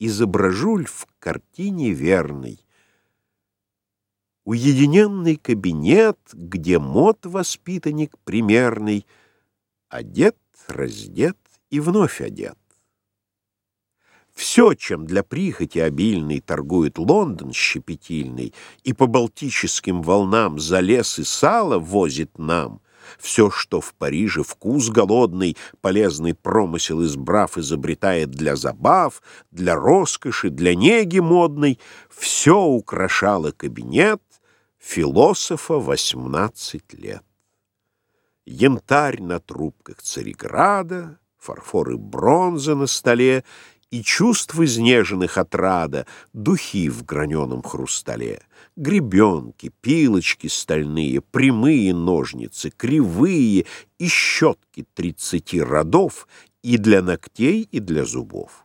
изображуль в картине верной. Уединенный кабинет, где мод воспитанник примерный, одет, раздет и вновь одет. Все, чем для прихоти обильной торгует Лондон щепетильный и по балтическим волнам за лес и сало возит нам, все, что в Париже вкус голодный, полезный промысел избрав, изобретает для забав, для роскоши, для неги модной, все украшало кабинет философа восемнадцать лет. Янтарь на трубках Цареграда, фарфор и бронза на столе и чувств изнеженных отрада, духи в граненом хрустале, гребенки, пилочки стальные, прямые ножницы, кривые и щетки тридцати родов и для ногтей, и для зубов.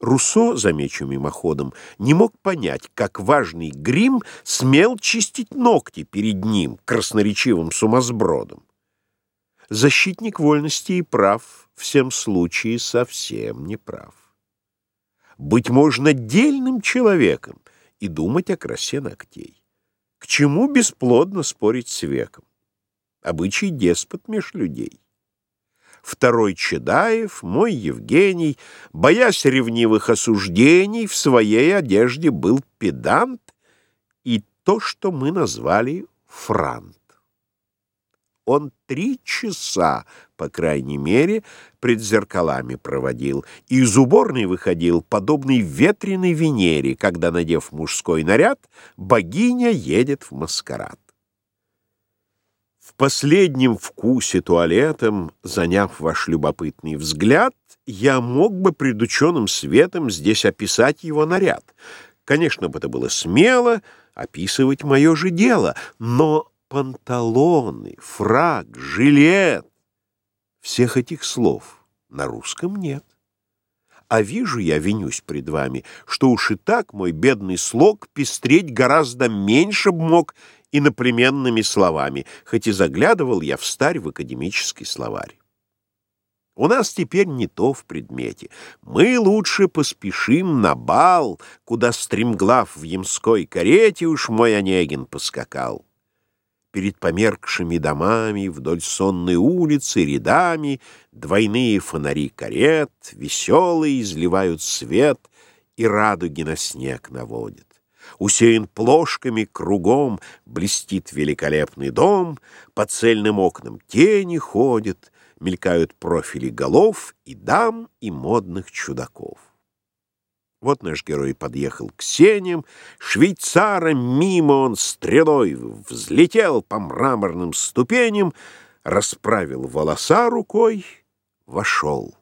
Руссо, замечу мимоходом, не мог понять, как важный грим смел чистить ногти перед ним, красноречивым сумасбродом. Защитник вольности и прав в всем случае совсем не прав. Быть можно дельным человеком и думать о красе ногтей. К чему бесплодно спорить с веком? Обычай деспот меж людей. Второй Чедаев, мой Евгений, боясь ревнивых осуждений, в своей одежде был педант и то, что мы назвали франт. Он три часа, по крайней мере, пред зеркалами проводил, и из уборной выходил, подобный ветреной Венере, когда, надев мужской наряд, богиня едет в маскарад. В последнем вкусе туалетом, заняв ваш любопытный взгляд, я мог бы пред ученым светом здесь описать его наряд. Конечно бы это было смело, описывать мое же дело, но панталоны, фраг, жилет. Всех этих слов на русском нет. А вижу я, винюсь пред вами, что уж и так мой бедный слог пестреть гораздо меньше б мог иноплеменными словами, хоть и заглядывал я в старь в академический словарь. У нас теперь не то в предмете. Мы лучше поспешим на бал, куда стремглав в ямской карете уж мой Онегин поскакал перед померкшими домами, вдоль сонной улицы, рядами, двойные фонари карет, веселые, изливают свет и радуги на снег наводят. Усеян плошками кругом, блестит великолепный дом, по цельным окнам тени ходят, мелькают профили голов и дам, и модных чудаков. Вот наш герой подъехал к сеням, швейцара мимо он стрелой взлетел по мраморным ступеням, расправил волоса рукой, вошел.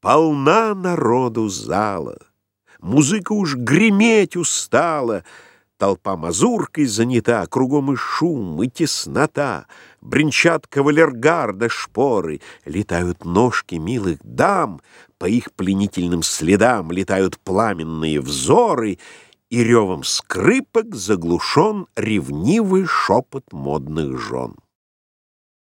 Полна народу зала, музыка уж греметь устала, толпа мазуркой занята, кругом и шум, и теснота, бренчат кавалергарда шпоры, летают ножки милых дам, по их пленительным следам летают пламенные взоры, и ревом скрипок заглушен ревнивый шепот модных жен.